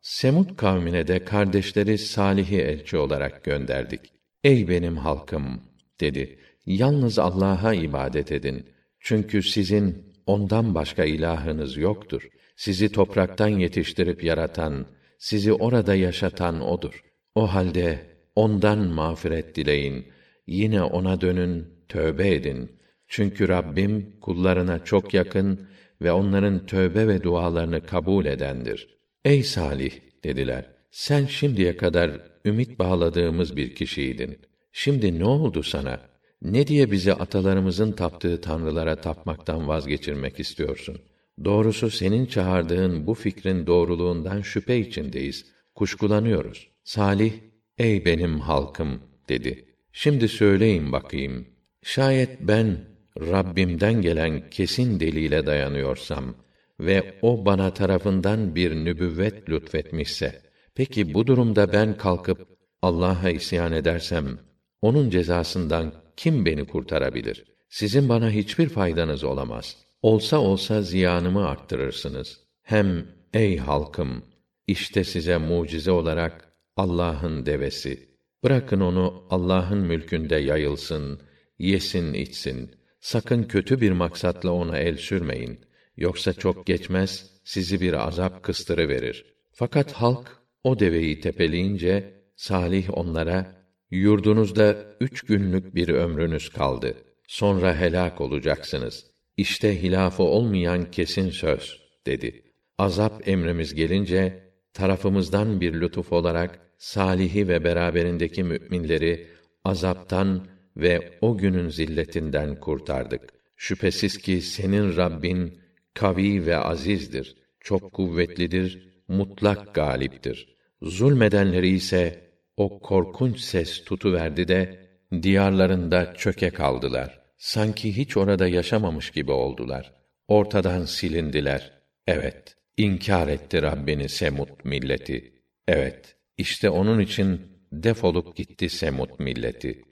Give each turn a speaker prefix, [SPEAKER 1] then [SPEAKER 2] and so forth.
[SPEAKER 1] Semud kavmine de kardeşleri Salih'i elçi olarak gönderdik. Ey benim halkım dedi. Yalnız Allah'a ibadet edin. Çünkü sizin ondan başka ilahınız yoktur. Sizi topraktan yetiştirip yaratan, sizi orada yaşatan odur. O halde ondan mağfiret dileyin. Yine ona dönün, tövbe edin. Çünkü Rabbim kullarına çok yakın ve onların tövbe ve dualarını kabul edendir. Ey Salih dediler. Sen şimdiye kadar ümit bağladığımız bir kişiydin. Şimdi ne oldu sana? Ne diye bizi atalarımızın taptığı tanrılara tapmaktan vazgeçirmek istiyorsun? Doğrusu senin çağırdığın bu fikrin doğruluğundan şüphe içindeyiz. Kuşkulanıyoruz. Salih, ey benim halkım dedi. Şimdi söyleyin bakayım. Şayet ben Rabbimden gelen kesin delile dayanıyorsam ve o bana tarafından bir nübüvvet lütfetmişse, peki bu durumda ben kalkıp Allah'a isyan edersem, onun cezasından kim beni kurtarabilir? Sizin bana hiçbir faydanız olamaz. Olsa olsa ziyanımı arttırırsınız. Hem ey halkım, işte size mucize olarak Allah'ın devesi. Bırakın onu Allah'ın mülkünde yayılsın, yesin içsin. Sakın kötü bir maksatla ona el sürmeyin. Yoksa çok geçmez, sizi bir azap kıstırıverir. Fakat halk, o deveyi tepeleyince, Salih onlara, yurdunuzda üç günlük bir ömrünüz kaldı. Sonra helak olacaksınız. İşte hilafı olmayan kesin söz, dedi. Azap emrimiz gelince, tarafımızdan bir lütuf olarak, Salih'i ve beraberindeki müminleri, azaptan ve o günün zilletinden kurtardık. Şüphesiz ki senin Rabbin kavi ve azizdir, çok kuvvetlidir, mutlak galiptir. Zulmedenleri ise o korkunç ses tutuverdi de diyarlarında çöke kaldılar. Sanki hiç orada yaşamamış gibi oldular. Ortadan silindiler. Evet, inkar etti Rabbini Semud milleti. Evet, işte onun için defolup gitti Semud milleti.